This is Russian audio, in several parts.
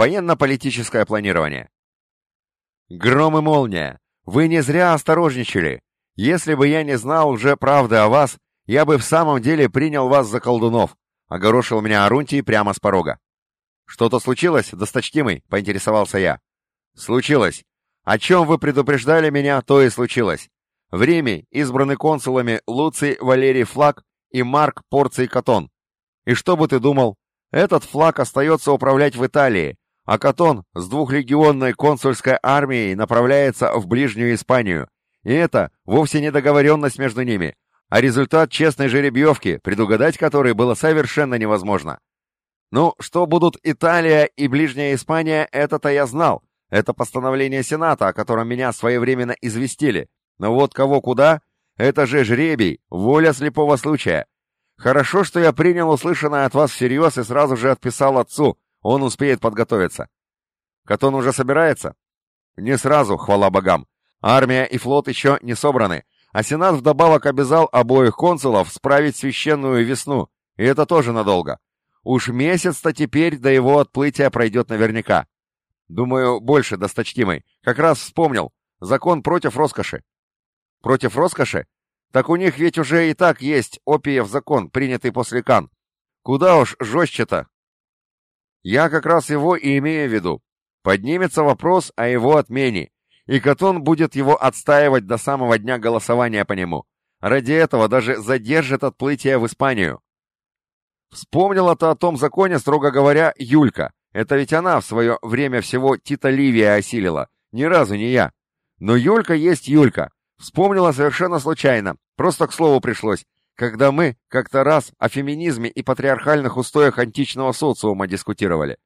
Военно-политическое планирование. Гром и молния, вы не зря осторожничали. Если бы я не знал уже правды о вас, я бы в самом деле принял вас за колдунов, огорошил меня Арунтий прямо с порога. Что-то случилось, досточтимый? поинтересовался я. Случилось. О чем вы предупреждали меня, то и случилось. В Риме избраны консулами Луций Валерий Флаг и Марк Порций Катон. И что бы ты думал? Этот флаг остается управлять в Италии, а Катон с двухлегионной консульской армией направляется в ближнюю Испанию. И это вовсе не договоренность между ними, а результат честной жеребьевки, предугадать которой было совершенно невозможно. Ну, что будут Италия и ближняя Испания, это-то я знал. Это постановление Сената, о котором меня своевременно известили. Но вот кого куда, это же жребий, воля слепого случая. Хорошо, что я принял услышанное от вас всерьез и сразу же отписал отцу, он успеет подготовиться. Катон уже собирается? Не сразу, хвала богам. Армия и флот еще не собраны, а Сенат вдобавок обязал обоих консулов справить священную весну, и это тоже надолго. Уж месяц-то теперь до его отплытия пройдет наверняка. Думаю, больше, досточтимый. Как раз вспомнил. Закон против роскоши. Против роскоши? Так у них ведь уже и так есть опиев закон, принятый после Кан. Куда уж жестче-то. Я как раз его и имею в виду. Поднимется вопрос о его отмене, и Катон будет его отстаивать до самого дня голосования по нему. Ради этого даже задержит отплытие в Испанию. Вспомнила-то о том законе, строго говоря, Юлька. Это ведь она в свое время всего Тита Ливия осилила, ни разу не я. Но Юлька есть Юлька. Вспомнила совершенно случайно, просто к слову пришлось, когда мы как-то раз о феминизме и патриархальных устоях античного социума дискутировали.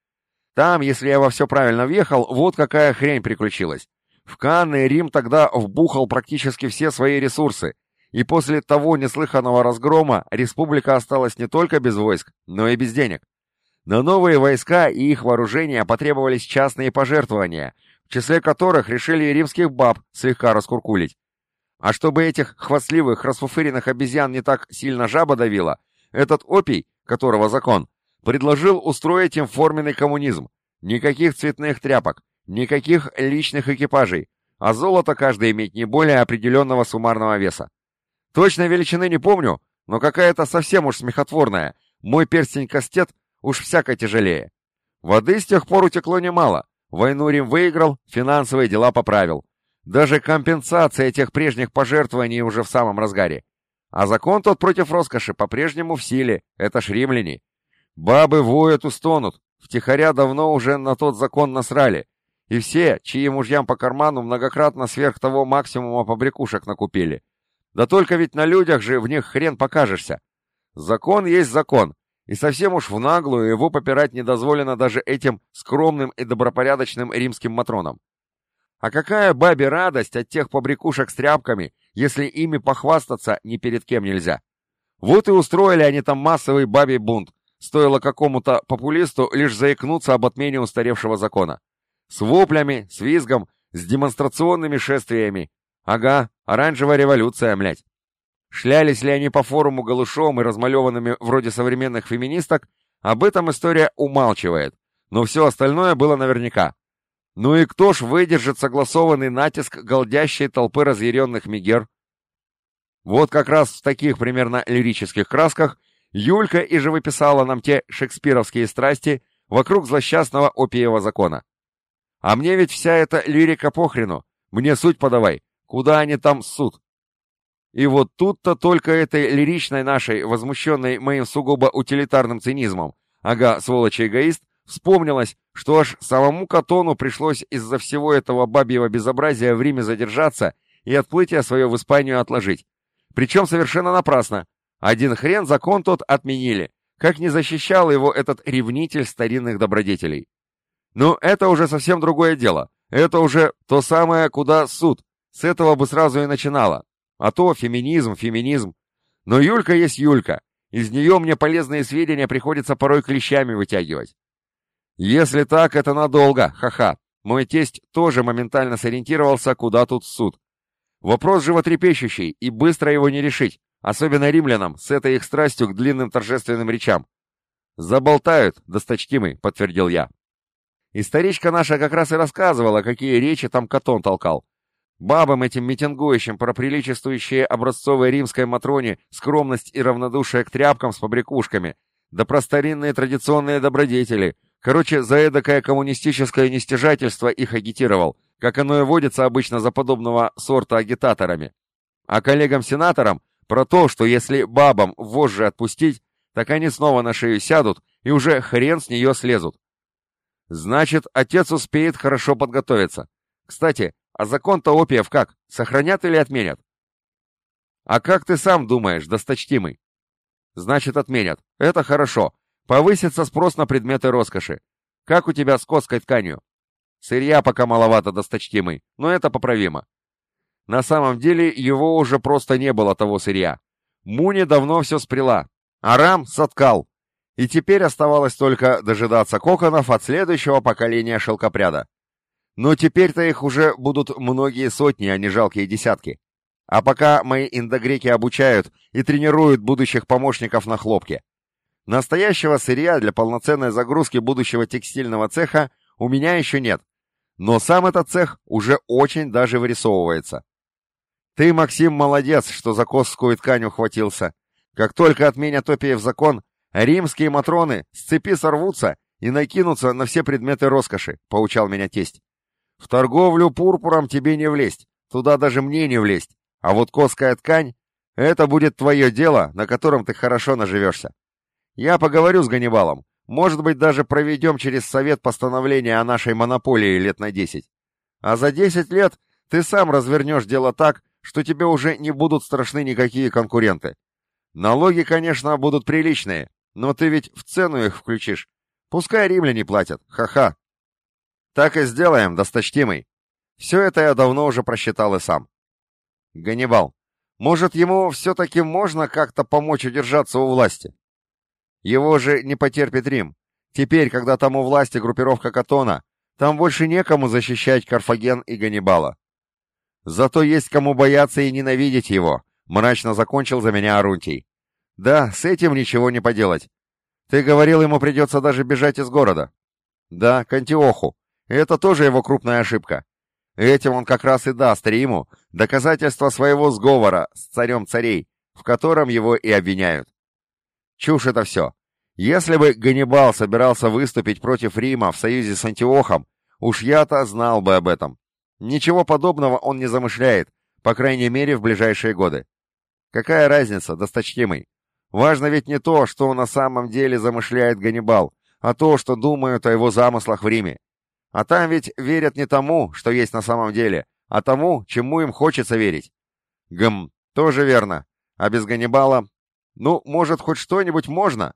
Там, если я во все правильно въехал, вот какая хрень приключилась. В Канны Рим тогда вбухал практически все свои ресурсы, и после того неслыханного разгрома республика осталась не только без войск, но и без денег. На новые войска и их вооружения потребовались частные пожертвования, в числе которых решили и римских баб слегка раскуркулить. А чтобы этих хвастливых, расфуфыренных обезьян не так сильно жаба давила, этот опий, которого закон, предложил устроить им форменный коммунизм. Никаких цветных тряпок, никаких личных экипажей, а золото каждый иметь не более определенного суммарного веса. Точной величины не помню, но какая-то совсем уж смехотворная. Мой перстень-кастет уж всяко тяжелее. Воды с тех пор утекло немало. Войну Рим выиграл, финансовые дела поправил. Даже компенсация тех прежних пожертвований уже в самом разгаре. А закон тот против роскоши по-прежнему в силе, это ж римляне. Бабы воют, устонут, втихаря давно уже на тот закон насрали. И все, чьи мужьям по карману, многократно сверх того максимума побрякушек накупили. Да только ведь на людях же в них хрен покажешься. Закон есть закон, и совсем уж в наглую его попирать не дозволено даже этим скромным и добропорядочным римским матронам. А какая бабе радость от тех побрякушек с тряпками, если ими похвастаться ни перед кем нельзя? Вот и устроили они там массовый бабий бунт, стоило какому-то популисту лишь заикнуться об отмене устаревшего закона. С воплями, с визгом, с демонстрационными шествиями. Ага, оранжевая революция, млять. Шлялись ли они по форуму голышом и размалеванными вроде современных феминисток, об этом история умалчивает, но все остальное было наверняка. Ну и кто ж выдержит согласованный натиск голдящей толпы разъяренных мигер? Вот как раз в таких примерно лирических красках Юлька и же выписала нам те шекспировские страсти вокруг злосчастного опиевого закона. А мне ведь вся эта лирика похрену, мне суть подавай, куда они там суд? И вот тут-то только этой лиричной нашей, возмущенной моим сугубо утилитарным цинизмом, ага, сволочь эгоист, Вспомнилось, что аж самому Катону пришлось из-за всего этого бабьего безобразия в Риме задержаться и отплытие свое в Испанию отложить. Причем совершенно напрасно. Один хрен закон тот отменили, как не защищал его этот ревнитель старинных добродетелей. Но это уже совсем другое дело. Это уже то самое, куда суд. С этого бы сразу и начинало. А то феминизм, феминизм. Но Юлька есть Юлька. Из нее мне полезные сведения приходится порой клещами вытягивать. Если так, это надолго, ха-ха. Мой тесть тоже моментально сориентировался, куда тут суд. Вопрос животрепещущий, и быстро его не решить, особенно римлянам, с этой их страстью к длинным торжественным речам. «Заболтают, досточтимый», — подтвердил я. И старичка наша как раз и рассказывала, какие речи там Катон толкал. Бабам этим митингующим про приличествующие образцовой римской Матроне скромность и равнодушие к тряпкам с побрякушками, да про старинные традиционные добродетели. Короче, за эдакое коммунистическое нестяжательство их агитировал, как оно и водится обычно за подобного сорта агитаторами. А коллегам-сенаторам про то, что если бабам вожжи отпустить, так они снова на шею сядут и уже хрен с нее слезут. Значит, отец успеет хорошо подготовиться. Кстати, а закон-то опиев как, сохранят или отменят? А как ты сам думаешь, досточтимый? Значит, отменят. Это хорошо. Повысится спрос на предметы роскоши. Как у тебя с коской тканью? Сырья пока маловато, досточтимый, но это поправимо. На самом деле его уже просто не было того сырья. Муни давно все спряла. Арам соткал. И теперь оставалось только дожидаться коконов от следующего поколения шелкопряда. Но теперь-то их уже будут многие сотни, а не жалкие десятки. А пока мои индогреки обучают и тренируют будущих помощников на хлопке. Настоящего сырья для полноценной загрузки будущего текстильного цеха у меня еще нет. Но сам этот цех уже очень даже вырисовывается. Ты, Максим, молодец, что за косскую ткань ухватился. Как только отменят опиев закон, римские матроны с цепи сорвутся и накинутся на все предметы роскоши, поучал меня тесть. В торговлю пурпуром тебе не влезть, туда даже мне не влезть. А вот косская ткань — это будет твое дело, на котором ты хорошо наживешься. Я поговорю с Ганнибалом. Может быть, даже проведем через совет постановление о нашей монополии лет на десять. А за десять лет ты сам развернешь дело так, что тебе уже не будут страшны никакие конкуренты. Налоги, конечно, будут приличные, но ты ведь в цену их включишь. Пускай римляне платят, ха-ха. Так и сделаем, досточтимый. Все это я давно уже просчитал и сам. Ганнибал, может, ему все-таки можно как-то помочь удержаться у власти? Его же не потерпит Рим. Теперь, когда там у власти группировка Катона, там больше некому защищать Карфаген и Ганнибала. Зато есть кому бояться и ненавидеть его, мрачно закончил за меня Арунтий. Да, с этим ничего не поделать. Ты говорил, ему придется даже бежать из города. Да, к Антиоху. Это тоже его крупная ошибка. Этим он как раз и даст Риму доказательство своего сговора с царем царей, в котором его и обвиняют. Чушь это все. Если бы Ганнибал собирался выступить против Рима в союзе с Антиохом, уж я-то знал бы об этом. Ничего подобного он не замышляет, по крайней мере в ближайшие годы. Какая разница, досточтимый? Важно ведь не то, что на самом деле замышляет Ганнибал, а то, что думают о его замыслах в Риме. А там ведь верят не тому, что есть на самом деле, а тому, чему им хочется верить. Гм, тоже верно. А без Ганнибала... Ну, может, хоть что-нибудь можно?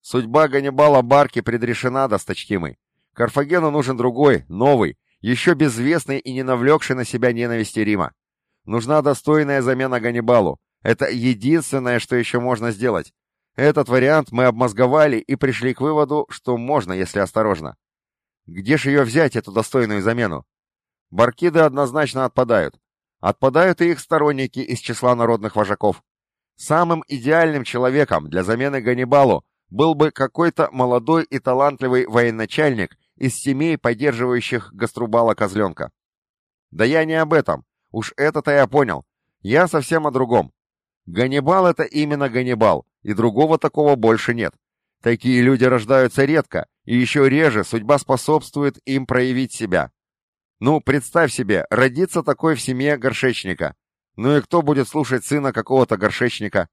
Судьба Ганнибала Барки предрешена, досточтимый. Карфагену нужен другой, новый, еще безвестный и не навлекший на себя ненависти Рима. Нужна достойная замена Ганнибалу. Это единственное, что еще можно сделать. Этот вариант мы обмозговали и пришли к выводу, что можно, если осторожно. Где ж ее взять, эту достойную замену? Баркиды однозначно отпадают. Отпадают и их сторонники из числа народных вожаков. Самым идеальным человеком для замены Ганнибалу был бы какой-то молодой и талантливый военачальник из семей, поддерживающих Гаструбала Козленка. Да я не об этом. Уж это-то я понял. Я совсем о другом. Ганнибал — это именно Ганнибал, и другого такого больше нет. Такие люди рождаются редко, и еще реже судьба способствует им проявить себя. Ну, представь себе, родиться такой в семье горшечника. Ну и кто будет слушать сына какого-то горшечника?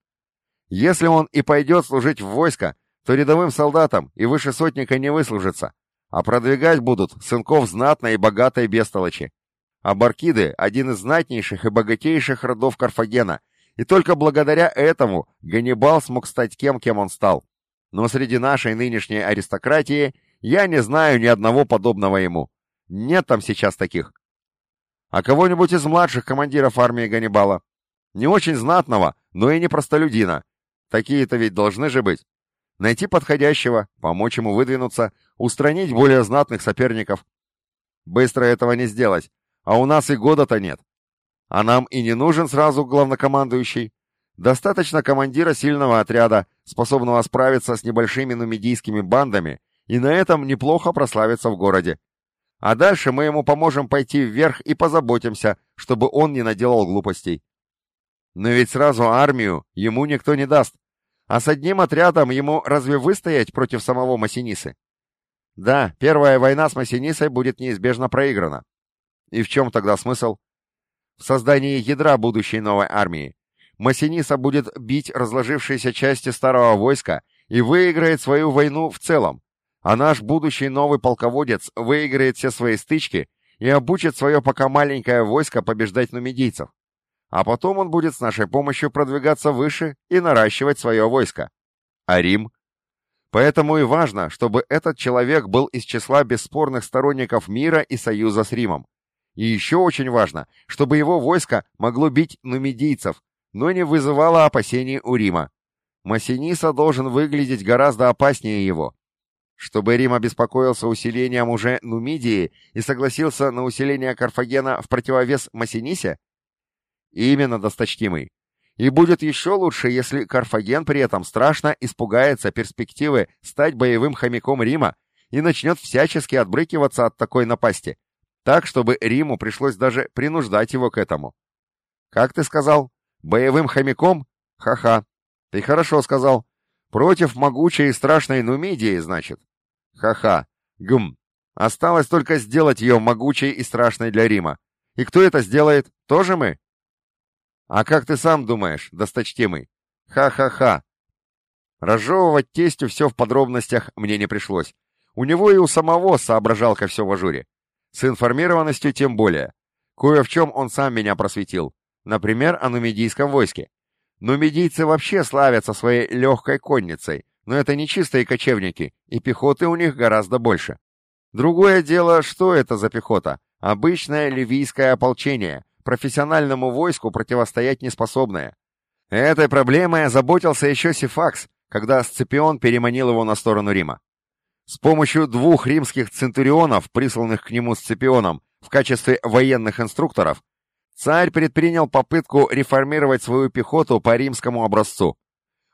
Если он и пойдет служить в войско, то рядовым солдатам и выше сотника не выслужится, а продвигать будут сынков знатной и богатой бестолочи. А Баркиды — один из знатнейших и богатейших родов Карфагена, и только благодаря этому Ганнибал смог стать тем, кем он стал но среди нашей нынешней аристократии я не знаю ни одного подобного ему. Нет там сейчас таких. А кого-нибудь из младших командиров армии Ганнибала? Не очень знатного, но и не простолюдина. Такие-то ведь должны же быть. Найти подходящего, помочь ему выдвинуться, устранить более знатных соперников. Быстро этого не сделать, а у нас и года-то нет. А нам и не нужен сразу главнокомандующий. Достаточно командира сильного отряда, способного справиться с небольшими нумидийскими бандами и на этом неплохо прославиться в городе. А дальше мы ему поможем пойти вверх и позаботимся, чтобы он не наделал глупостей. Но ведь сразу армию ему никто не даст. А с одним отрядом ему разве выстоять против самого Масинисы? Да, первая война с Масинисой будет неизбежно проиграна. И в чем тогда смысл? В создании ядра будущей новой армии. Масиниса будет бить разложившиеся части старого войска и выиграет свою войну в целом, а наш будущий новый полководец выиграет все свои стычки и обучит свое пока маленькое войско побеждать нумидийцев. А потом он будет с нашей помощью продвигаться выше и наращивать свое войско. А Рим? Поэтому и важно, чтобы этот человек был из числа бесспорных сторонников мира и союза с Римом. И еще очень важно, чтобы его войско могло бить нумидийцев, но не вызывало опасений у Рима. Массиниса должен выглядеть гораздо опаснее его. Чтобы Рим обеспокоился усилением уже Нумидии и согласился на усиление Карфагена в противовес Массинисе? Именно, досточтимый. И будет еще лучше, если Карфаген при этом страшно испугается перспективы стать боевым хомяком Рима и начнет всячески отбрыкиваться от такой напасти, так, чтобы Риму пришлось даже принуждать его к этому. Как ты сказал? Боевым хомяком? Ха-ха. Ты хорошо сказал. Против могучей и страшной Нумидии, значит. Ха-ха. Гм. Осталось только сделать ее могучей и страшной для Рима. И кто это сделает? Тоже мы? А как ты сам думаешь, досточтимый? Ха-ха-ха. Разжевывать тестю все в подробностях мне не пришлось. У него и у самого соображалка все в ажуре. С информированностью тем более. Кое в чем он сам меня просветил. Например, о нумидийском войске. Нумидийцы вообще славятся своей легкой конницей, но это не чистые кочевники, и пехоты у них гораздо больше. Другое дело, что это за пехота? Обычное ливийское ополчение, профессиональному войску противостоять неспособное. Этой проблемой озаботился еще Сифакс, когда Сципион переманил его на сторону Рима. С помощью двух римских центурионов, присланных к нему Сципионом в качестве военных инструкторов, царь предпринял попытку реформировать свою пехоту по римскому образцу.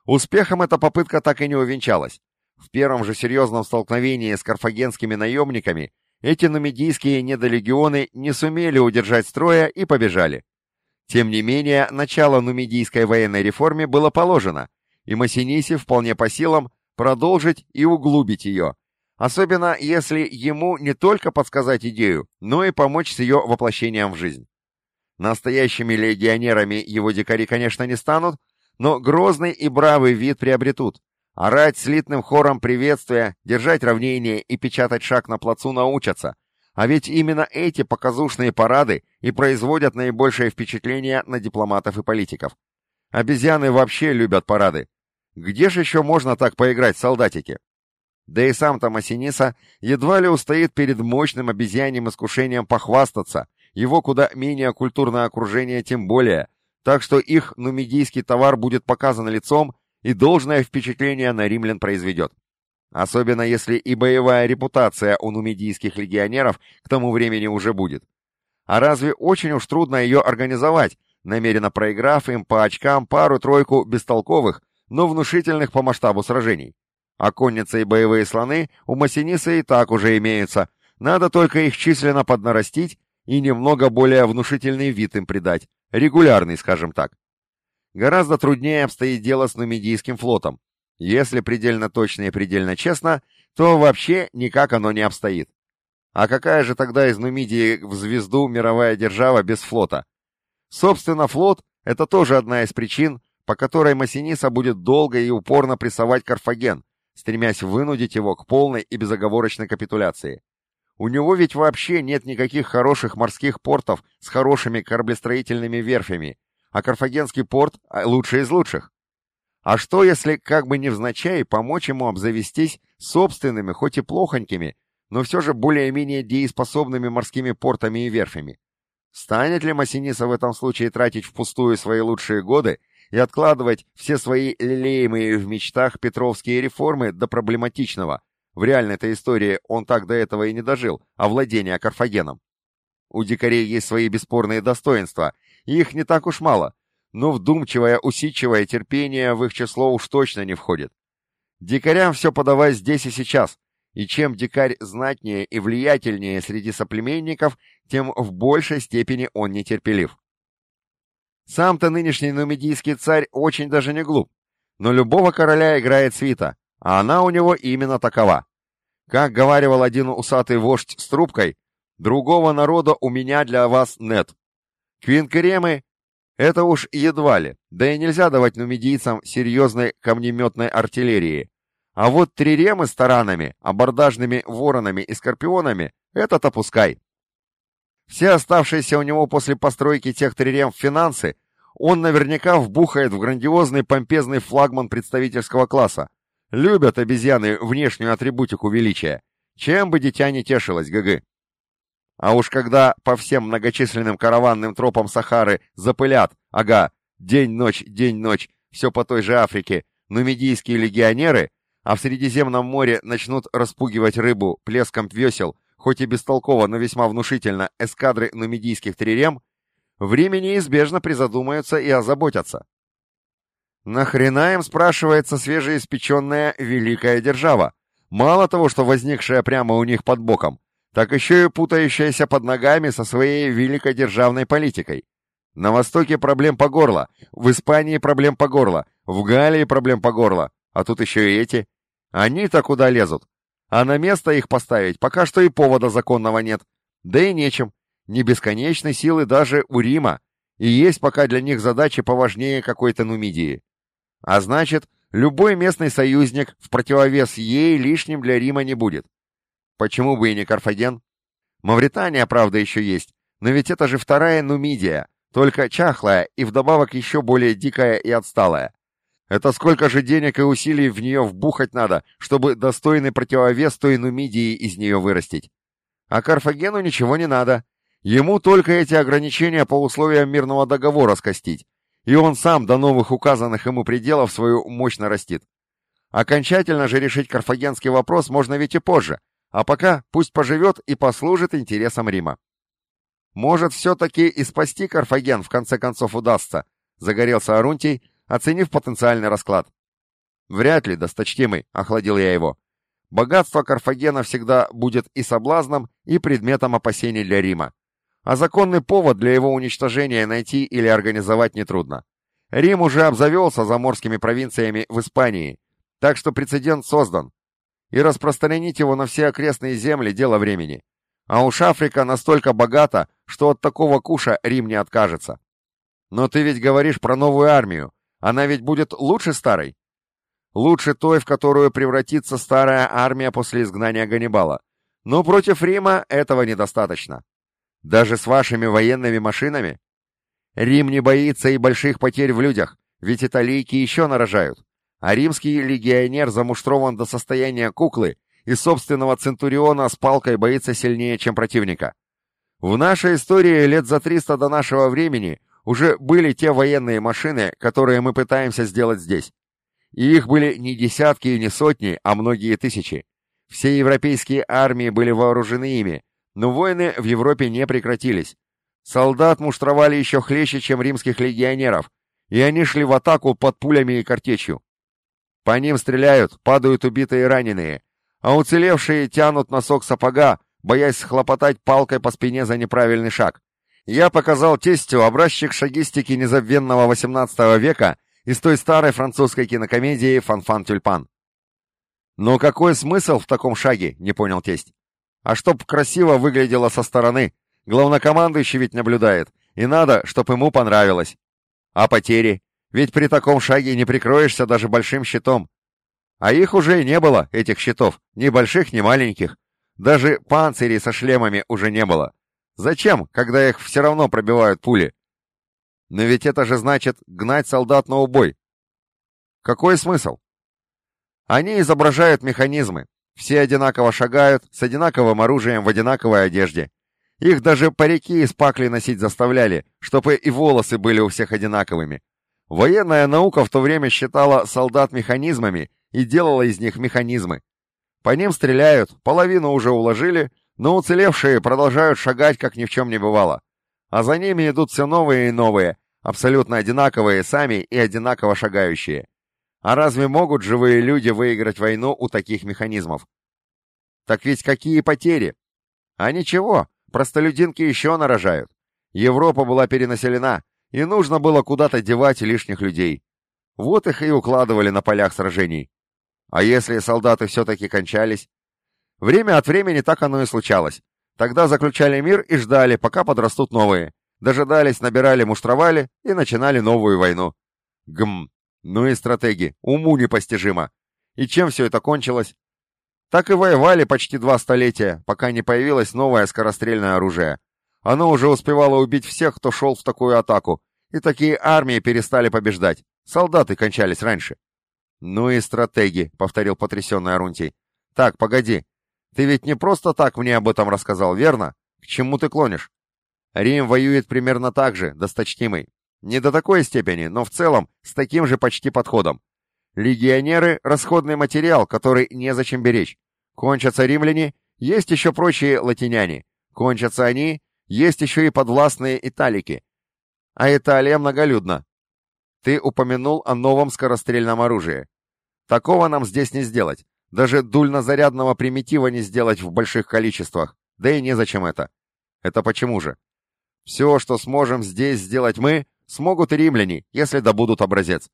Успехом эта попытка так и не увенчалась. В первом же серьезном столкновении с карфагенскими наемниками эти нумидийские недолегионы не сумели удержать строя и побежали. Тем не менее, начало нумидийской военной реформе было положено, и Массиниси вполне по силам продолжить и углубить ее, особенно если ему не только подсказать идею, но и помочь с ее воплощением в жизнь. Настоящими легионерами его дикари, конечно, не станут, но грозный и бравый вид приобретут. Орать слитным хором приветствия, держать равнение и печатать шаг на плацу научатся. А ведь именно эти показушные парады и производят наибольшее впечатление на дипломатов и политиков. Обезьяны вообще любят парады. Где же еще можно так поиграть, солдатики? Да и сам Томасиниса едва ли устоит перед мощным обезьяньим искушением похвастаться, его куда менее культурное окружение тем более, так что их нумидийский товар будет показан лицом и должное впечатление на римлян произведет. Особенно если и боевая репутация у нумидийских легионеров к тому времени уже будет. А разве очень уж трудно ее организовать, намеренно проиграв им по очкам пару-тройку бестолковых, но внушительных по масштабу сражений? А конницы и боевые слоны у Массиниса и так уже имеются, надо только их численно поднарастить и немного более внушительный вид им придать, регулярный, скажем так. Гораздо труднее обстоит дело с Нумидийским флотом. Если предельно точно и предельно честно, то вообще никак оно не обстоит. А какая же тогда из Нумидии в звезду мировая держава без флота? Собственно, флот — это тоже одна из причин, по которой Массиниса будет долго и упорно прессовать Карфаген, стремясь вынудить его к полной и безоговорочной капитуляции. У него ведь вообще нет никаких хороших морских портов с хорошими кораблестроительными верфями, а Карфагенский порт а, лучший из лучших. А что, если как бы невзначай помочь ему обзавестись собственными, хоть и плохонькими, но все же более-менее дееспособными морскими портами и верфями? Станет ли Массиниса в этом случае тратить впустую свои лучшие годы и откладывать все свои лелеемые в мечтах петровские реформы до проблематичного, в реальной-то истории он так до этого и не дожил, а владение Карфагеном. У дикарей есть свои бесспорные достоинства, и их не так уж мало, но вдумчивое, усидчивое терпение в их число уж точно не входит. Дикарям все подавай здесь и сейчас, И чем дикарь знатнее и влиятельнее среди соплеменников, тем в большей степени он нетерпелив. Сам-то нынешний нумидийский царь очень даже не глуп, но любого короля играет свита, а она у него именно такова. Как говаривал один усатый вождь с трубкой, другого народа у меня для вас нет. Квинкеремы — это уж едва ли, да и нельзя давать нумидийцам серьезной камнеметной артиллерии. А вот триремы с таранами, абордажными воронами и скорпионами — этот опускай. Все оставшиеся у него после постройки тех трирем финансы он наверняка вбухает в грандиозный помпезный флагман представительского класса. Любят обезьяны внешнюю атрибутику величия. Чем бы дитя не тешилось, ГГ. А уж когда по всем многочисленным караванным тропам Сахары запылят, ага, день-ночь, день-ночь, все по той же Африке, нумидийские легионеры, а в Средиземном море начнут распугивать рыбу плеском весел, хоть и бестолково, но весьма внушительно, эскадры нумидийских трирем, в Риме неизбежно призадумаются и озаботятся. Нахрена им, спрашивается, свежеиспеченная великая держава? Мало того, что возникшая прямо у них под боком, так еще и путающаяся под ногами со своей великодержавной политикой. На Востоке проблем по горло, в Испании проблем по горло, в Галлии проблем по горло, а тут еще и эти. Они-то куда лезут? А на место их поставить пока что и повода законного нет. Да и нечем. Не бесконечной силы даже у Рима. И есть пока для них задачи поважнее какой-то Нумидии. А значит, любой местный союзник в противовес ей лишним для Рима не будет. Почему бы и не Карфаген? Мавритания, правда, еще есть, но ведь это же вторая Нумидия, только чахлая и вдобавок еще более дикая и отсталая. Это сколько же денег и усилий в нее вбухать надо, чтобы достойный противовес той Нумидии из нее вырастить. А Карфагену ничего не надо. Ему только эти ограничения по условиям мирного договора скостить, и он сам до новых указанных ему пределов свою мощь нарастит. Окончательно же решить карфагенский вопрос можно ведь и позже, а пока пусть поживет и послужит интересам Рима. Может, все-таки и спасти Карфаген в конце концов удастся, загорелся Арунтий, оценив потенциальный расклад. «Вряд ли, досточтимый», — охладил я его. «Богатство Карфагена всегда будет и соблазном, и предметом опасений для Рима. А законный повод для его уничтожения найти или организовать нетрудно. Рим уже обзавелся заморскими провинциями в Испании, так что прецедент создан. И распространить его на все окрестные земли – дело времени. А уж Африка настолько богата, что от такого куша Рим не откажется. Но ты ведь говоришь про новую армию, она ведь будет лучше старой? Лучше той, в которую превратится старая армия после изгнания Ганнибала. Но против Рима этого недостаточно. Даже с вашими военными машинами? Рим не боится и больших потерь в людях, ведь италийки еще нарожают. А римский легионер замуштрован до состояния куклы и собственного центуриона с палкой боится сильнее, чем противника. В нашей истории лет за 300 до нашего времени уже были те военные машины, которые мы пытаемся сделать здесь. И их были не десятки и не сотни, а многие тысячи. Все европейские армии были вооружены ими, но войны в Европе не прекратились. Солдат муштровали еще хлеще, чем римских легионеров, и они шли в атаку под пулями и картечью. По ним стреляют, падают убитые и раненые, а уцелевшие тянут носок сапога, боясь схлопотать палкой по спине за неправильный шаг. Я показал тестю образчик шагистики незабвенного XVIII века из той старой французской кинокомедии «Фанфан-тюльпан». «Но какой смысл в таком шаге?» — не понял тесть. «А чтоб красиво выглядело со стороны. Главнокомандующий ведь наблюдает, и надо, чтоб ему понравилось. А потери? Ведь при таком шаге не прикроешься даже большим щитом. А их уже не было, этих щитов, ни больших, ни маленьких. Даже панцирей со шлемами уже не было. Зачем, когда их все равно пробивают пули? Но ведь это же значит гнать солдат на убой. Какой смысл? Они изображают механизмы. Все одинаково шагают, с одинаковым оружием в одинаковой одежде. Их даже парики из пакли носить заставляли, чтобы и волосы были у всех одинаковыми. Военная наука в то время считала солдат механизмами и делала из них механизмы. По ним стреляют, половину уже уложили, но уцелевшие продолжают шагать, как ни в чем не бывало. А за ними идут все новые и новые, абсолютно одинаковые сами и одинаково шагающие. А разве могут живые люди выиграть войну у таких механизмов? Так ведь какие потери? А ничего, простолюдинки еще нарожают. Европа была перенаселена, и нужно было куда-то девать лишних людей. Вот их и укладывали на полях сражений. А если солдаты все-таки кончались? Время от времени так оно и случалось. Тогда заключали мир и ждали, пока подрастут новые. Дожидались, набирали, муштровали и начинали новую войну. Гм, ну и стратеги, уму непостижимо. И чем все это кончилось? Так и воевали почти два столетия, пока не появилось новое скорострельное оружие. Оно уже успевало убить всех, кто шел в такую атаку, и такие армии перестали побеждать. Солдаты кончались раньше. «Ну и стратеги», — повторил потрясенный Арунтий. «Так, погоди. Ты ведь не просто так мне об этом рассказал, верно? К чему ты клонишь?» «Рим воюет примерно так же, досточтимый. Не до такой степени, но в целом с таким же почти подходом. Легионеры — расходный материал, который незачем беречь. Кончатся римляне, есть еще прочие латиняне. Кончатся они, есть еще и подвластные италики. А Италия многолюдна. Ты упомянул о новом скорострельном оружии. Такого нам здесь не сделать. Даже дульнозарядного примитива не сделать в больших количествах. Да и незачем это. Это почему же? Все, что сможем здесь сделать мы, смогут и римляне, если добудут образец.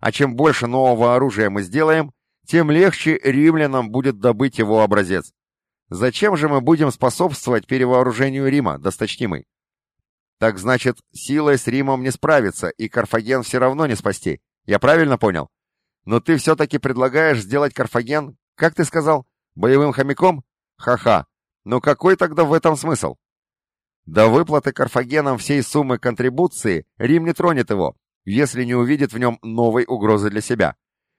А чем больше нового оружия мы сделаем, тем легче римлянам будет добыть его образец. Зачем же мы будем способствовать перевооружению Рима, досточтимый? Так значит, силой с Римом не справиться, и Карфаген все равно не спасти. Я правильно понял? Но ты все-таки предлагаешь сделать Карфаген, как ты сказал, боевым хомяком? Ха-ха. Но какой тогда в этом смысл? До выплаты Карфагенам всей суммы контрибуции Рим не тронет его, если не увидит в нем новой угрозы для себя.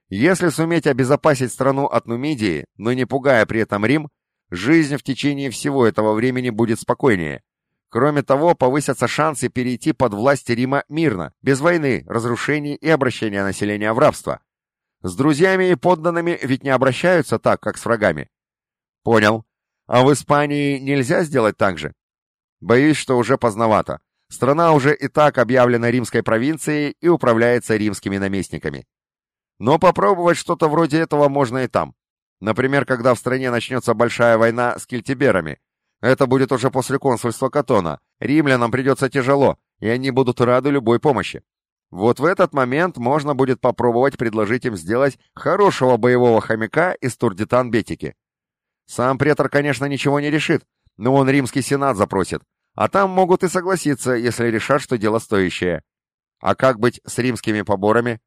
Если суметь обезопасить страну от Нумидии, но не пугая при этом Рим, жизнь в течение всего этого времени будет спокойнее. Кроме того, повысятся шансы перейти под власть Рима мирно, без войны, разрушений и обращения населения в рабство. С друзьями и подданными ведь не обращаются так, как с врагами. Понял. А в Испании нельзя сделать так же? Боюсь, что уже поздновато. Страна уже и так объявлена римской провинцией и управляется римскими наместниками. Но попробовать что-то вроде этого можно и там. Например, когда в стране начнется большая война с кельтиберами. Это будет уже после консульства Катона. Римлянам придется тяжело, и они будут рады любой помощи. Вот в этот момент можно будет попробовать предложить им сделать хорошего боевого хомяка из турдитан-бетики. Сам претор, конечно, ничего не решит, но он римский сенат запросит, а там могут и согласиться, если решат, что дело стоящее. А как быть с римскими поборами?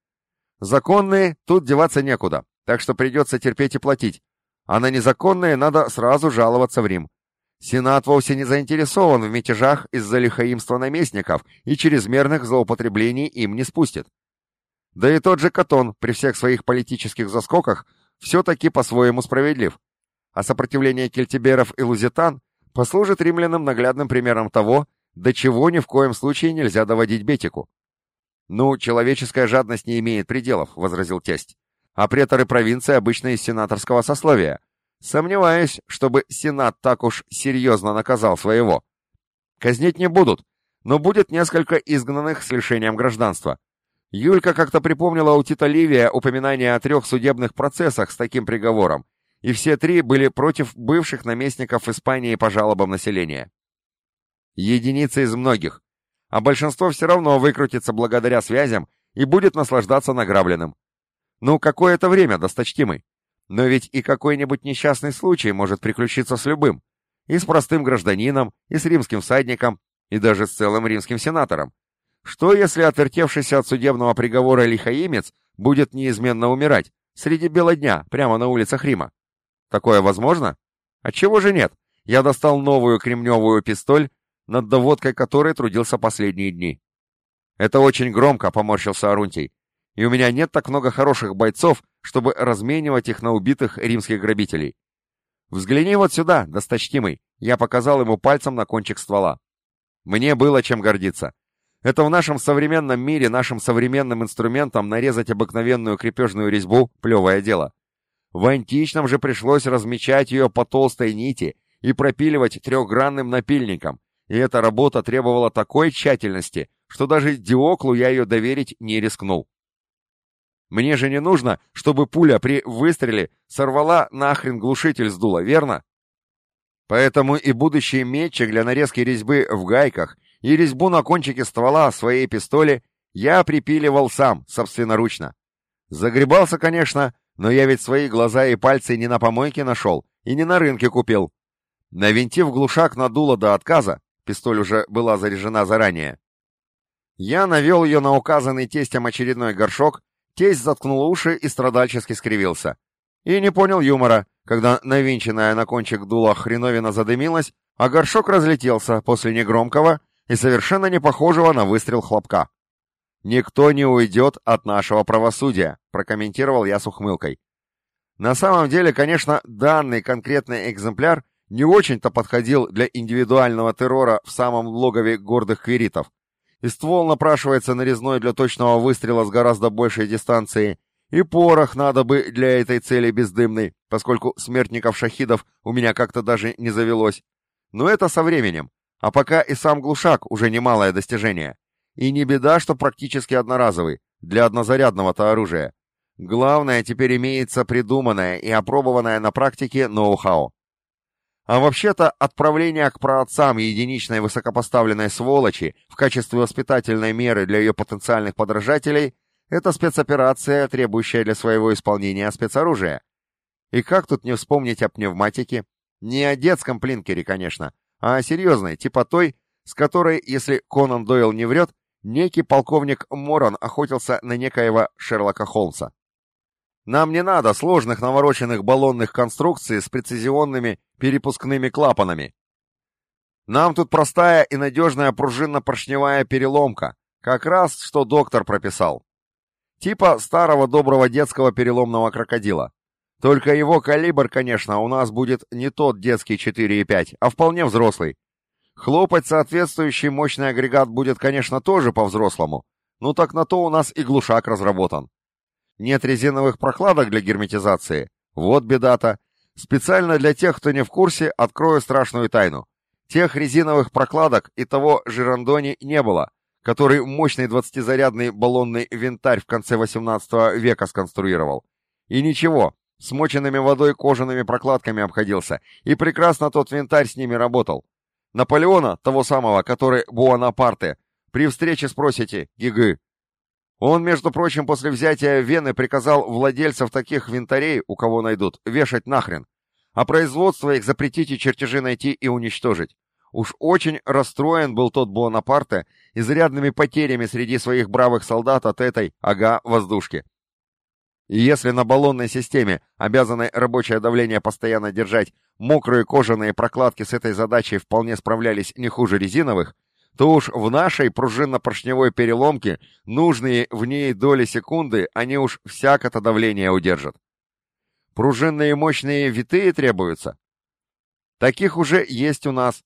Законные, тут деваться некуда, так что придется терпеть и платить. А на незаконные надо сразу жаловаться в Рим. Сенат вовсе не заинтересован в мятежах из-за лихаимства наместников и чрезмерных злоупотреблений им не спустит. Да и тот же Катон при всех своих политических заскоках все-таки по-своему справедлив. А сопротивление кельтиберов и лузитан послужит римлянам наглядным примером того, до чего ни в коем случае нельзя доводить Бетику. «Ну, человеческая жадность не имеет пределов», — возразил тесть. «А преторы провинции обычно из сенаторского сословия. Сомневаюсь, чтобы сенат так уж серьезно наказал своего. Казнить не будут, но будет несколько изгнанных с лишением гражданства. Юлька как-то припомнила у Тита Ливия упоминание о трех судебных процессах с таким приговором, и все три были против бывших наместников Испании по жалобам населения. Единицы из многих, а большинство все равно выкрутится благодаря связям и будет наслаждаться награбленным. Ну, какое-то время, досточтимый. Но ведь и какой-нибудь несчастный случай может приключиться с любым. И с простым гражданином, и с римским всадником, и даже с целым римским сенатором. Что, если отвертевшийся от судебного приговора лихаимец будет неизменно умирать, среди бела дня, прямо на улицах Рима? Такое возможно? Отчего же нет? Я достал новую кремневую пистоль над доводкой которой трудился последние дни. «Это очень громко», — поморщился Арунтий. «И у меня нет так много хороших бойцов, чтобы разменивать их на убитых римских грабителей. Взгляни вот сюда, досточтимый», — я показал ему пальцем на кончик ствола. Мне было чем гордиться. Это в нашем современном мире нашим современным инструментом нарезать обыкновенную крепежную резьбу — плевое дело. В античном же пришлось размечать ее по толстой нити и пропиливать трехгранным напильником, и эта работа требовала такой тщательности, что даже Диоклу я ее доверить не рискнул. Мне же не нужно, чтобы пуля при выстреле сорвала нахрен глушитель с дула, верно? Поэтому и будущий метчик для нарезки резьбы в гайках и резьбу на кончике ствола своей пистоли я припиливал сам, собственноручно. Загребался, конечно, но я ведь свои глаза и пальцы не на помойке нашел и не на рынке купил. Навинтив глушак на дуло до отказа, пистоль уже была заряжена заранее, я навел ее на указанный тестем очередной горшок, тесть заткнул уши и страдальчески скривился. И не понял юмора, когда навинченная на кончик дула хреновина задымилась, а горшок разлетелся после негромкого и совершенно не похожего на выстрел хлопка. «Никто не уйдет от нашего правосудия», — прокомментировал я с ухмылкой. На самом деле, конечно, данный конкретный экземпляр не очень-то подходил для индивидуального террора в самом логове гордых квиритов, и ствол напрашивается нарезной для точного выстрела с гораздо большей дистанции, и порох надо бы для этой цели бездымный, поскольку смертников-шахидов у меня как-то даже не завелось. Но это со временем, а пока и сам глушак уже немалое достижение. И не беда, что практически одноразовый, для однозарядного-то оружия. Главное, теперь имеется придуманное и опробованное на практике ноу-хау. А вообще-то отправление к праотцам единичной высокопоставленной сволочи в качестве воспитательной меры для ее потенциальных подражателей – это спецоперация, требующая для своего исполнения спецоружия. И как тут не вспомнить о пневматике? Не о детском плинкере, конечно, а о серьезной, типа той, с которой, если Конан Дойл не врет, некий полковник Моран охотился на некоего Шерлока Холмса. Нам не надо сложных навороченных баллонных конструкций с прецизионными перепускными клапанами. Нам тут простая и надежная пружинно-поршневая переломка, как раз что доктор прописал. Типа старого доброго детского переломного крокодила. Только его калибр, конечно, у нас будет не тот детский 4,5, а вполне взрослый. Хлопать соответствующий мощный агрегат будет, конечно, тоже по-взрослому, но так на то у нас и глушак разработан. Нет резиновых прокладок для герметизации. Вот беда-то. Специально для тех, кто не в курсе, открою страшную тайну. Тех резиновых прокладок и того жирандони не было, который мощный 20-зарядный баллонный винтарь в конце 18 века сконструировал. И ничего, смоченными водой кожаными прокладками обходился, и прекрасно тот винтарь с ними работал. Наполеона, того самого, который Буанапарте, при встрече спросите, гигы, он, между прочим, после взятия Вены приказал владельцев таких винтарей, у кого найдут, вешать нахрен, а производство их запретить и чертежи найти и уничтожить. Уж очень расстроен был тот Буонапарте изрядными потерями среди своих бравых солдат от этой, ага, воздушки. И если на баллонной системе, обязанной рабочее давление постоянно держать, мокрые кожаные прокладки с этой задачей вполне справлялись не хуже резиновых, то уж в нашей пружинно-поршневой переломке нужные в ней доли секунды они уж всяко-то давление удержат. Пружинные мощные витые требуются? Таких уже есть у нас.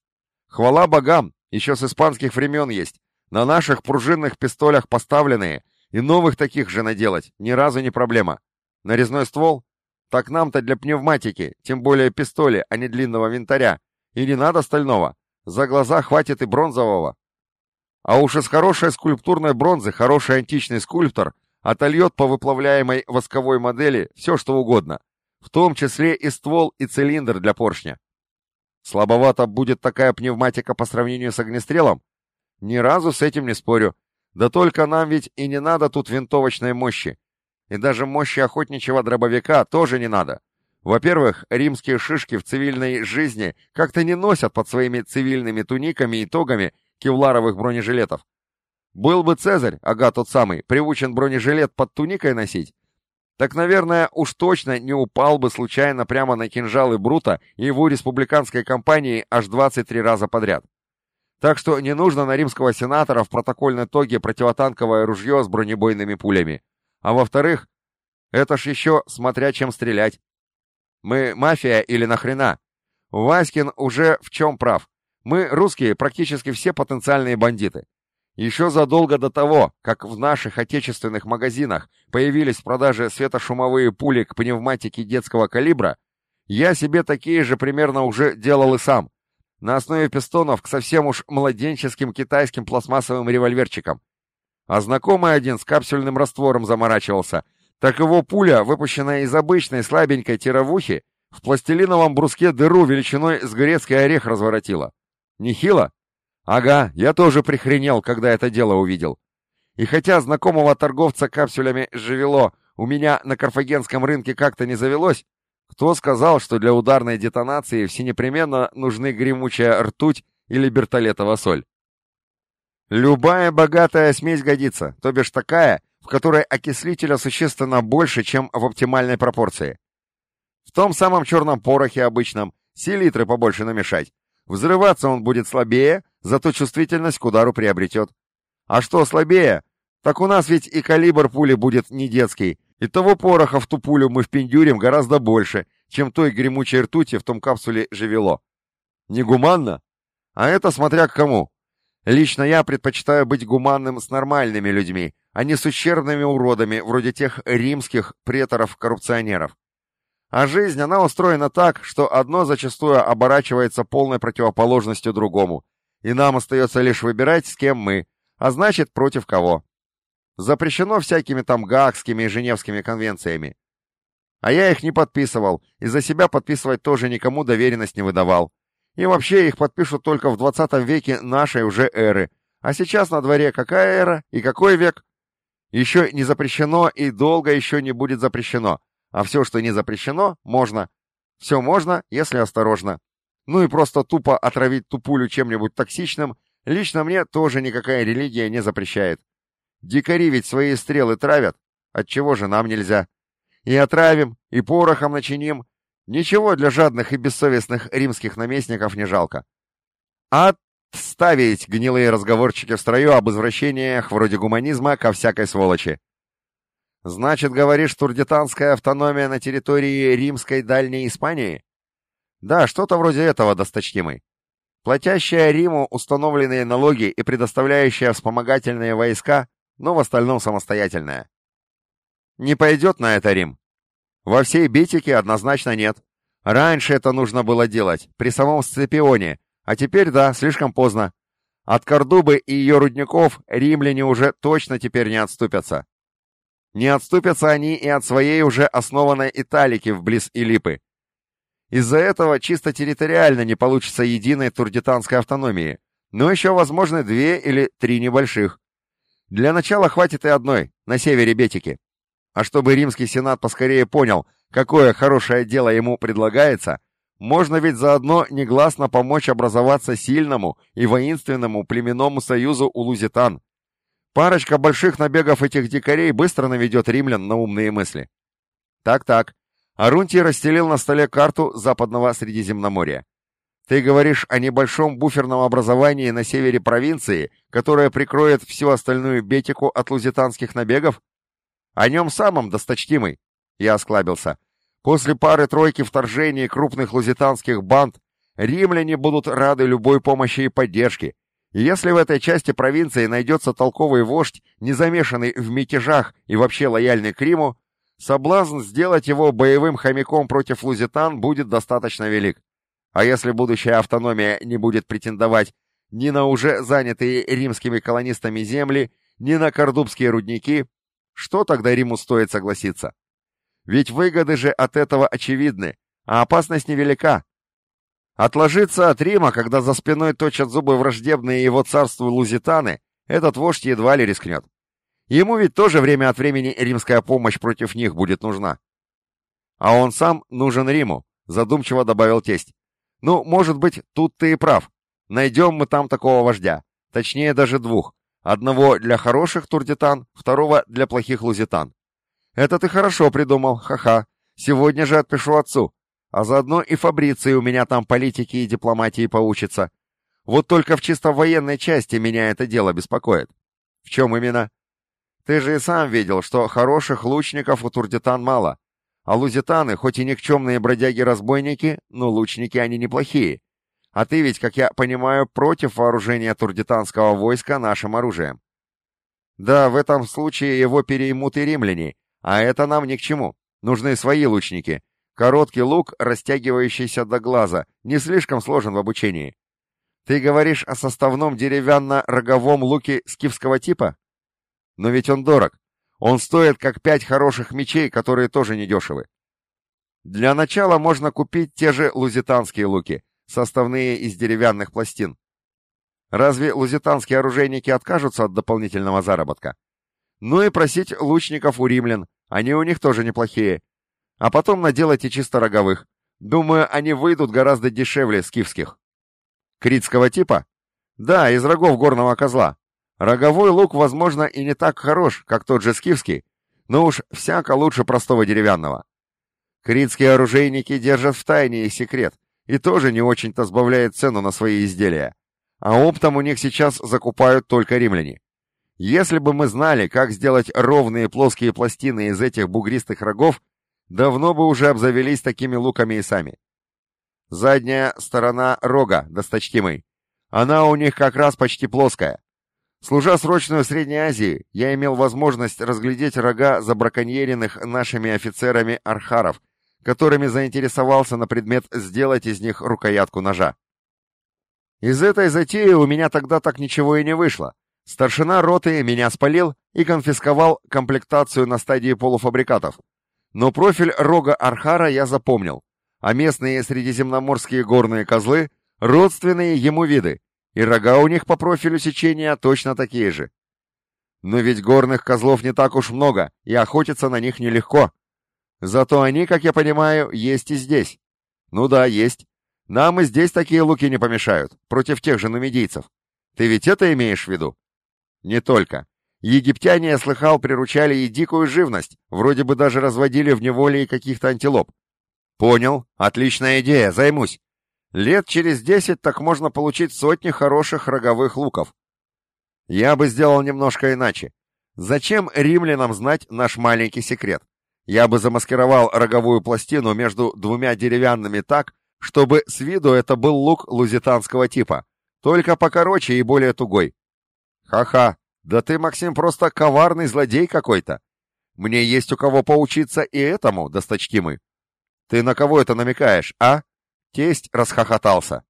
Хвала богам, еще с испанских времен есть. На наших пружинных пистолях поставленные, и новых таких же наделать, ни разу не проблема. Нарезной ствол? Так нам-то для пневматики, тем более пистоли, а не длинного винтаря. И не надо стального. За глаза хватит и бронзового. А уж из хорошей скульптурной бронзы хороший античный скульптор отольет по выплавляемой восковой модели все что угодно, в том числе и ствол и цилиндр для поршня. Слабовато будет такая пневматика по сравнению с огнестрелом? Ни разу с этим не спорю. Да только нам ведь и не надо тут винтовочной мощи. И даже мощи охотничьего дробовика тоже не надо. Во-первых, римские шишки в цивильной жизни как-то не носят под своими цивильными туниками и тогами кевларовых бронежилетов. Был бы Цезарь, ага, тот самый, приучен бронежилет под туникой носить, так, наверное, уж точно не упал бы случайно прямо на кинжалы Брута и его республиканской кампании аж 23 раза подряд. Так что не нужно на римского сенатора в протокольной тоге противотанковое ружье с бронебойными пулями. А во-вторых, это ж еще смотря чем стрелять. Мы мафия или нахрена? Васькин уже в чем прав. Мы, русские, практически все потенциальные бандиты. Еще задолго до того, как в наших отечественных магазинах появились в продаже светошумовые пули к пневматике детского калибра, я себе такие же примерно уже делал и сам, на основе пистонов к совсем уж младенческим китайским пластмассовым револьверчикам. А знакомый один с капсульным раствором заморачивался, так его пуля, выпущенная из обычной слабенькой тировухи, В пластилиновом бруске дыру величиной с грецкий орех разворотила. Нехило? Ага, я тоже прихренел, когда это дело увидел. И хотя знакомого торговца капсулями «Живело» у меня на карфагенском рынке как-то не завелось, кто сказал, что для ударной детонации все непременно нужны гремучая ртуть или бертолетова соль? Любая богатая смесь годится, то бишь такая, в которой окислителя существенно больше, чем в оптимальной пропорции. В том самом черном порохе обычном селитры побольше намешать. Взрываться он будет слабее, зато чувствительность к удару приобретет. А что слабее? Так у нас ведь и калибр пули будет не детский, и того пороха в ту пулю мы впендюрим гораздо больше, чем той гремучей ртути в том капсуле живело. Негуманно? А это смотря к кому. Лично я предпочитаю быть гуманным с нормальными людьми, а не с ущербными уродами, вроде тех римских преторов-коррупционеров. А жизнь, она устроена так, что одно зачастую оборачивается полной противоположностью другому, и нам остается лишь выбирать, с кем мы, а значит, против кого. Запрещено всякими там Гаагскими и Женевскими конвенциями. А я их не подписывал, и за себя подписывать тоже никому доверенность не выдавал. И вообще их подпишут только в 20 веке нашей уже эры. А сейчас на дворе какая эра и какой век? Еще не запрещено и долго еще не будет запрещено. А все, что не запрещено, можно. Все можно, если осторожно. Ну и просто тупо отравить ту пулю чем-нибудь токсичным, лично мне тоже никакая религия не запрещает. Дикари ведь свои стрелы травят, отчего же нам нельзя? И отравим, и порохом начиним. Ничего для жадных и бессовестных римских наместников не жалко. А Ставить гнилые разговорчики в строю об извращениях вроде гуманизма ко всякой сволочи. Значит, говоришь, турдитанская автономия на территории римской Дальней Испании? Да, что-то вроде этого, досточтимый. Платящая Риму установленные налоги и предоставляющая вспомогательные войска, но в остальном самостоятельная. Не пойдет на это Рим? Во всей Битике однозначно нет. Раньше это нужно было делать, при самом Сципионе, а теперь, да, слишком поздно. От Кордубы и ее рудников римляне уже точно теперь не отступятся. Не отступятся они и от своей уже основанной Италики вблиз Илипы. Из-за этого чисто территориально не получится единой турдитанской автономии, но еще возможны две или три небольших. Для начала хватит и одной, на севере Бетики. А чтобы римский сенат поскорее понял, какое хорошее дело ему предлагается, можно ведь заодно негласно помочь образоваться сильному и воинственному племенному союзу у лузитан. Парочка больших набегов этих дикарей быстро наведет римлян на умные мысли. Так-так. Арунтий расстелил на столе карту западного Средиземноморья. Ты говоришь о небольшом буферном образовании на севере провинции, которое прикроет всю остальную Бетику от лузитанских набегов? О нем самом, досточтимый. Я осклабился. После пары-тройки вторжений крупных лузитанских банд римляне будут рады любой помощи и поддержке. И если в этой части провинции найдется толковый вождь, не замешанный в мятежах и вообще лояльный к Риму, соблазн сделать его боевым хомяком против лузитан будет достаточно велик. А если будущая автономия не будет претендовать ни на уже занятые римскими колонистами земли, ни на кордубские рудники, что тогда Риму стоит согласиться? Ведь выгоды же от этого очевидны, а опасность невелика. Отложиться от Рима, когда за спиной точат зубы враждебные его царству лузитаны, этот вождь едва ли рискнет. Ему ведь тоже время от времени римская помощь против них будет нужна. А он сам нужен Риму, задумчиво добавил тесть. Ну, может быть, тут ты и прав. Найдем мы там такого вождя. Точнее, даже двух. Одного для хороших турдитан, второго для плохих лузитан. «Это ты хорошо придумал, ха-ха. Сегодня же отпишу отцу. А заодно и Фабриции у меня там политики и дипломатии поучится. Вот только в чисто военной части меня это дело беспокоит». «В чем именно?» «Ты же и сам видел, что хороших лучников у турдитан мало. А лузитаны, хоть и никчемные бродяги-разбойники, но лучники они неплохие. А ты ведь, как я понимаю, против вооружения турдитанского войска нашим оружием. Да, в этом случае его переймут и римляне, а это нам ни к чему. Нужны свои лучники. Короткий лук, растягивающийся до глаза, не слишком сложен в обучении. Ты говоришь о составном деревянно-роговом луке скифского типа? Но ведь он дорог. Он стоит как пять хороших мечей, которые тоже недешевы. Для начала можно купить те же лузитанские луки, составные из деревянных пластин. Разве лузитанские оружейники откажутся от дополнительного заработка? Ну и просить лучников у римлян, они у них тоже неплохие. А потом наделайте чисто роговых. Думаю, они выйдут гораздо дешевле скифских. Критского типа? Да, из рогов горного козла. Роговой лук, возможно, и не так хорош, как тот же скифский, но уж всяко лучше простого деревянного. Критские оружейники держат в тайне их секрет, и тоже не очень-то сбавляет цену на свои изделия. А оптом у них сейчас закупают только римляне. Если бы мы знали, как сделать ровные плоские пластины из этих бугристых рогов, давно бы уже обзавелись такими луками и сами. Задняя сторона рога, досточтимый. Она у них как раз почти плоская. Служа срочную в Средней Азии, я имел возможность разглядеть рога забраконьеренных нашими офицерами архаров, которыми заинтересовался на предмет сделать из них рукоятку ножа. Из этой затеи у меня тогда так ничего и не вышло. Старшина роты меня спалил и конфисковал комплектацию на стадии полуфабрикатов. Но профиль рога Архара я запомнил, а местные средиземноморские горные козлы — родственные ему виды, и рога у них по профилю сечения точно такие же. Но ведь горных козлов не так уж много, и охотиться на них нелегко. Зато они, как я понимаю, есть и здесь. Ну да, есть. Нам и здесь такие луки не помешают, против тех же нумидийцев. Ты ведь это имеешь в виду? Не только. Египтяне, я слыхал, приручали и дикую живность, вроде бы даже разводили в неволе и каких-то антилоп. Понял, отличная идея, займусь. Лет через десять так можно получить сотни хороших роговых луков. Я бы сделал немножко иначе. Зачем римлянам знать наш маленький секрет? Я бы замаскировал роговую пластину между двумя деревянными так, чтобы с виду это был лук лузитанского типа, только покороче и более тугой. Ха-ха, да ты, Максим, просто коварный злодей какой-то. Мне есть у кого поучиться и этому, досточтимый. Ты на кого это намекаешь, а? Тесть расхохотался.